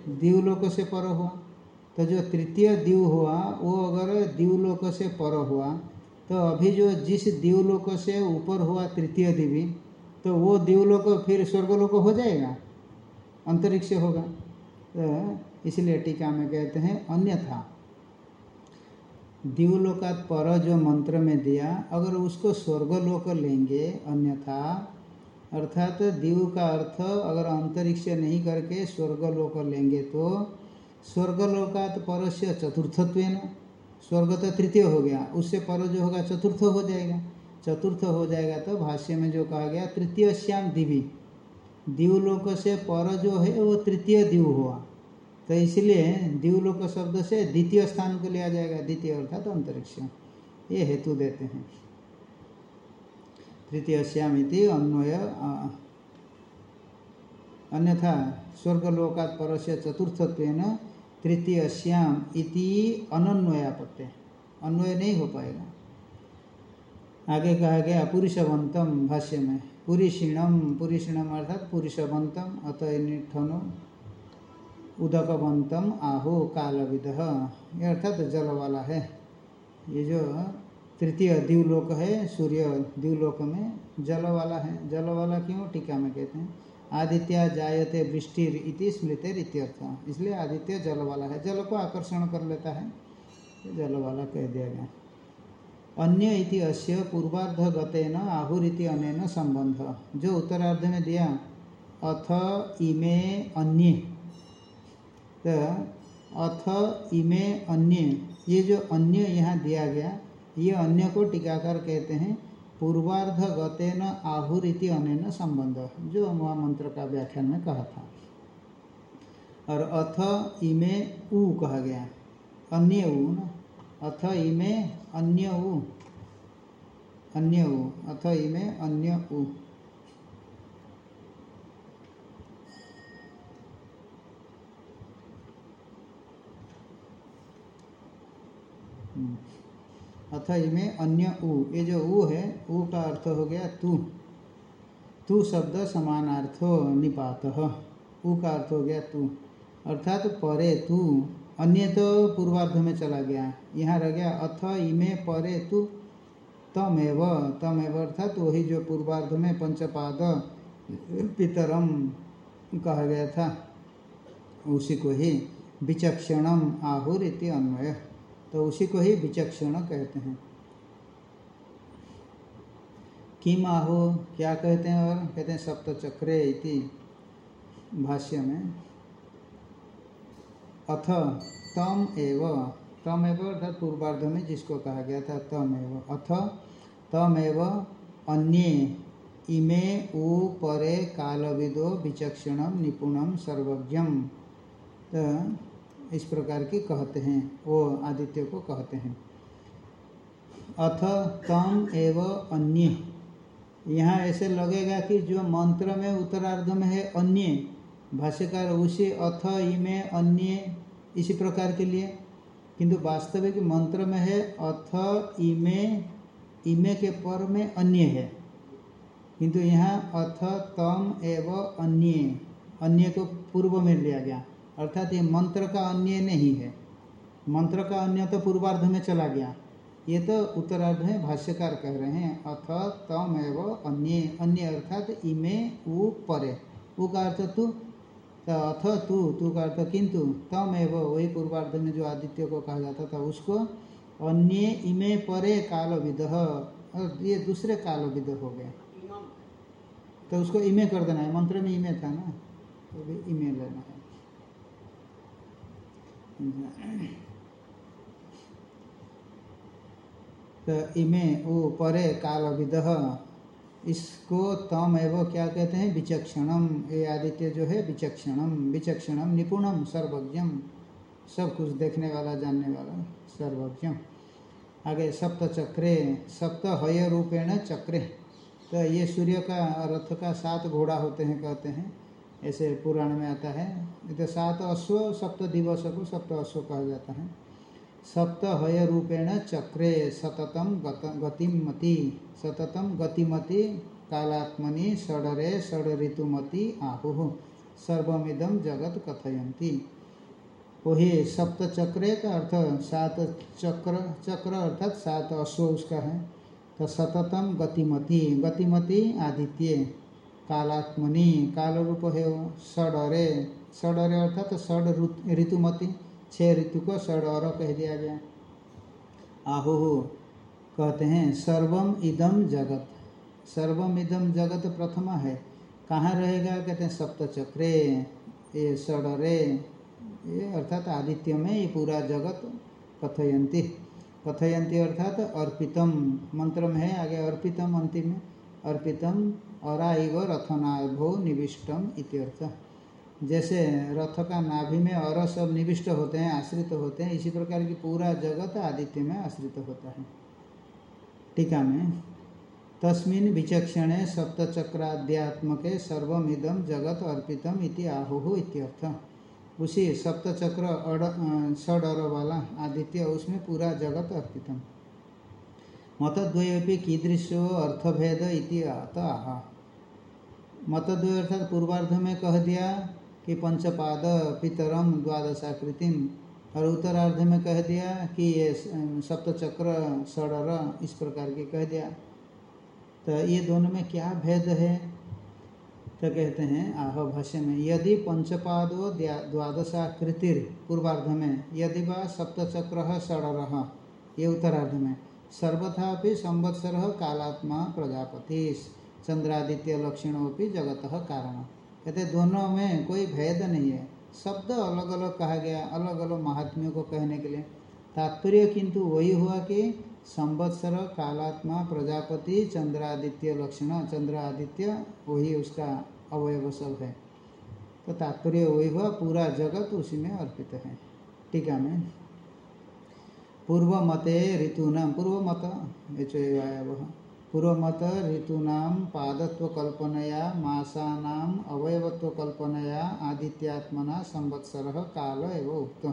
दिवलोक से पर हुआ। तो जो तृतीय दिव हुआ, वो अगर दिवलोक से पर हुआ तो अभी जो जिस दिवलोक से ऊपर हुआ तृतीय दिवी तो वो दिवलोक फिर स्वर्गलोक हो जाएगा, अंतरिक्ष होगा। तो इसलिए टीका में कहते हैं, अन्यथा। दिवलोकात पर जो मंत्र में दिया, अगर उसको स्वर्गलोक लेंगे, अन्यथा अर्थात दिव का अर्थ अगर अंतरिक्ष नहीं करके स्वर्गलोक लेंगे तो स्वर्गलोकात पर से चतुर्थत्व स्वर्ग तो तृतीय हो गया, उससे पर जो होगा चतुर्थ हो जाएगा। चतुर्थ हो जाएगा तो भाष्य में जो कहा गया तृतीय श्याम दिवी। दिवलोक से पर जो है वो तृतीय दीव हुआ। तो इसलिए दिवलोक शब्द से द्वितीय स्थान को लिया जाएगा, द्वितीय अर्थात तो अंतरिक्ष। ये हेतु देते हैं। तृतीय श्यामिति अन्वय अन्यथा स्वर्गलोकात पर से चतुर्थत्व तृतीय श्याम इति अनन्वयापत्य अन्वय नहीं हो पाएगा आगे कहा गया पुरुषवंतम भाष्य में पुरीषिणम पुरीषिणम अर्थात पुरुषवंतम अतः निठनो उदकवंतम आहो कालविद। अर्थात जल वाला है। ये जो तृतीय दिवलोक है, सूर्य दिवलोक में। जल वाला है। जल वाला क्यों? टीका में कहते हैं। आदित्य जायते वृष्टिर इति स्मृतिर इत्यर्थ। इसलिए आदित्य जल वाला है। जल को आकर्षण कर लेता है। जल वाला कह दिया गया। अन्य इति अस्य पूर्वार्ध गतेन आहुरीति अनेन संबंध। जो उत्तरार्ध में दिया, अथ इमे अन्य। तो अथ इमे अन्य। ये जो अन्य यहाँ दिया गया ये अन्य को टीकाकार कहते हैं पूर्वार्ध गतेन आहुरीति अनेन संबंध, जो महामंत्र का व्याख्यान में कहा था। और अथ इमे उ कहा गया। अन्य उ न? अथ इमे अन्य उ। अन्य उ। अथ इमे अन्य उ। हम्म। अथ इमे अन्य उ। ये जो उ है, उ का अर्थ हो गया तू। तू शब्द समानार्थो निपात। उ का अर्थ हो गया तू। अर्थात तो परे तू। अन्य तो पूर्वार्ध में चला गया। यहाँ रह गया अथ इमे परे तू। तमेव। तमेव अर्थात तो वही जो पूर्वार्ध में पंचपाद, पितरम कहा गया था। उसी को ही विचक्षणम आहुर इति अन्वय। तो उसी को ही विचक्षण कहते हैं। किम आहो, क्या कहते हैं और कहते हैं सप्त चक्रे इति भाष्य में। अथ तम एव तम एव अर्थात पूर्वार्ध में जिसको कहा गया था, तम एव। अथ तम एव अन्य, इमे उ परे कालविदो विचक्षणम निपुणम सर्वज्ञम तो इस प्रकार की कहते हैं, वो आदित्य को कहते हैं। अथ तम एव अन्य। यहाँ ऐसे लगेगा कि जो मंत्र में उत्तरार्ध में है, अन्य, भाष्यकार उसी अथ, इमे, अन्य, इसी प्रकार के लिए। किंतु वास्तविक मंत्र में है, अथ, इमे इमे के पर में अन्य है। किंतु यहाँ अथ, तम, एव, अन्य अन्य को पूर्व में लिया गया। अर्थात ये मंत्र का अन्य नहीं है। मंत्र का अन्य तो पूर्वार्ध में चला गया। ये तो उत्तरार्ध में भाष्यकार कह रहे हैं अथ तम एव अन्य। अन्य अर्थात इमे उ परे। उ का अर्थ तू तो अथ तू तू का अर्थ किंतु। तम एव वही पूर्वार्ध में जो आदित्य को कहा जाता था उसको अन्य इमे परे काल विद ये दूसरे काल विद हो गए। तो उसको इमे कर देना है। मंत्र में इमे था ना? तो भी इमे लेना है। तो इमे वो परे काल विद इसको तम एव क्या कहते हैं? विचक्षणम। ये आदित्य जो है, विचक्षणम। विचक्षणम निपुणम, सर्वज्ञम। सब कुछ देखने वाला, जानने वाला, सर्वज्ञम। आगे सप्त चक्रे सप्त हय रूपेण चक्रे। तो ये सूर्य का, रथ का सात घोड़ा होते हैं, कहते हैं। ऐसे पुराण में आता है। तो सात अश्व, सप्त दिवस को सप्त अश्व कहा जाता है। सप्त हय रूपेण चक्रे, सततम गत गतिमति सततम गतिमति, कालात्मनि, षडरे षड ऋतुमति आहु। सर्वमिदम जगत कथयंती वही सप्त चक्रे का अर्थ सात चक्र चक्र अर्थात सात अश्व उसका है। तो सततम गतिमति गतिमति आदित्य। कालात्मनि काल रूप है वो, षडरे। षडरे अर्थात तो षड ऋतुमति, छह ऋतु को षड और कह दिया गया। आहु कहते हैं, सर्वम इदम जगत। सर्वम इदम जगत प्रथमा है। कहाँ रहेगा? कहते हैं सप्त चक्रे ये षडरे, ये अर्थात आदित्य में ये पूरा जगत कथयंती कथयंती अर्थात अर्पितम मंत्र में है आगे अर्पितम, अंतिम अर्पितम। अराइव रथनाभो निविष्टम इत्यर्थ। जैसे रथ का नाभि में और सब निविष्ट होते हैं, आश्रित होते हैं, इसी प्रकार की पूरा जगत आदित्य में आश्रित होता है। टीका में, तस्मिन विचक्षणे सप्तचक्राध्यात्मके सर्वमिदम जगत अर्पितम इति आहुः इत्यर्थ। उसी सप्तचक्र अड़ षडर वाला आदित्य, उसमें पूरा जगत अर्पितम। मतद्वयपि कीदृशो अर्थभेद इति आह। मतद्वय अर्थात पूर्वार्ध में कह दिया कि पंचपाद पितरम द्वादशाकृतिम और उत्तरार्ध में कह दिया कि ये सप्तचक्र, षडर, इस प्रकार के कह दिया। तो ये दोनों में क्या भेद है? तो कहते हैं, आह, भाष्य में, यदि पंचपादो द्वादशाकृतिर पूर्वार्ध में यदि वा सप्तचक्र, षडर, ये उत्तरार्ध में सर्वथा भी संवत्सर कालात्मा प्रजापति। चंद्रादित्य लक्षणों जगत कारण। कहते, दोनों में कोई भेद नहीं है। शब्द अलग अलग कहा गया अलग अलग महात्म्यों को कहने के लिए। तात्पर्य किंतु वही हुआ कि संवत्सर, कालात्मा, प्रजापति, चंद्रादित्य लक्षण, चंद्रादित्य वही उसका अवयव सब है। तो तात्पर्य वही हुआ, पूरा जगत उसी में अर्पित है। टीका में। पूर्व मते ऋतूनाम पूर्व मत एच आया वह। पूर्व मत ऋतूनाम पादत्व कल्पनया मासानाम अवयवत्व आदित्यात्मना, संवत्सर, काल एवं उक्त।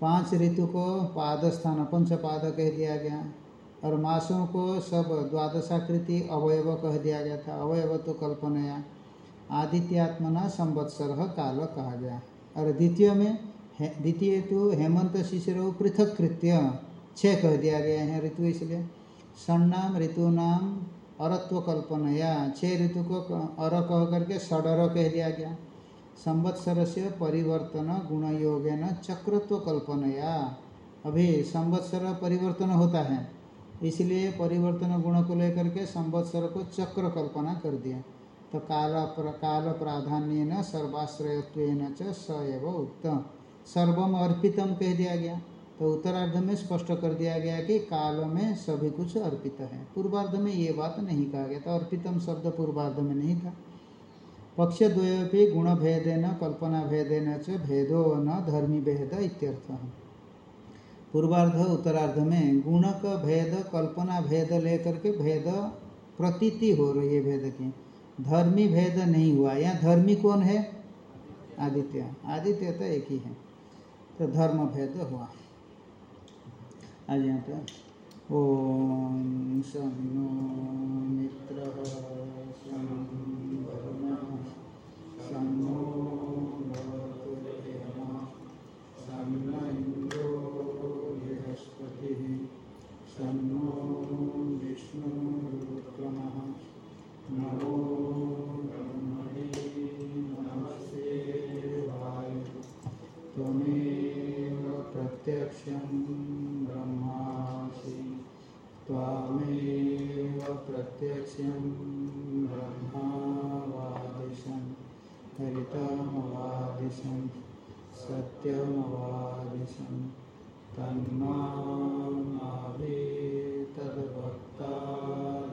पाँच ऋतु को पाद स्थान पंच पाद कह दिया गया। और मासों को सब द्वादशाकृति, अवयव कह दिया गया था अवयवत्व कल्पनया आदित्यात्मना, संवत्सर, काल कहा गया। और द्वितीय में द्वितीय तो हेमंत शिशिर पृथक कृत्य छः कह दिया गया है ऋतु इसलिए। षण्णाम ऋतुनाम अरत्व कल्पनया छः ऋतु को अर कह करके षडर कह दिया गया। संवत्सर से परिवर्तन गुण योगेन चक्रत्व कल्पनया अभी संवत्सर परिवर्तन होता है। इसलिए परिवर्तन गुण को लेकर के संवत्सर को चक्र कल्पना कर दिया। तो काल प्र, काल प्राधान्य न सर्वाश्रयत्व च एव उक्त। सर्वम अर्पितम कह दिया गया। तो उत्तरार्ध में स्पष्ट कर दिया गया कि काल में सभी कुछ अर्पित है। पूर्वार्ध में ये बात नहीं कहा गया था। अर्पितम शब्द पूर्वार्ध में नहीं था। पक्ष द्वयोपि गुण भेदेन कल्पना भेदेन च, भेदो न धर्मी भेद इत्यर्थ। है पूर्वार्ध, उत्तरार्ध में गुण का भेद कल्पना भेद लेकर के भेद प्रतीति हो रही है भेद की। धर्मी भेद नहीं हुआ। यहाँ धर्मी कौन है? आदित्य। आदित्य तो एक ही है। तो धर्म भेद हुआ। आज यहाँ पे ओम सन्नो मित्र सन्नो बृहस्पतिः सन्नो विष्णुरुक्रमः नमो नमस्ते वायु त्वमेव प्रत्यक्षं ब्रह्मावादिशं हरितमवादिशं सत्यमवादिशं तन्मावे तद्भक्तारमावे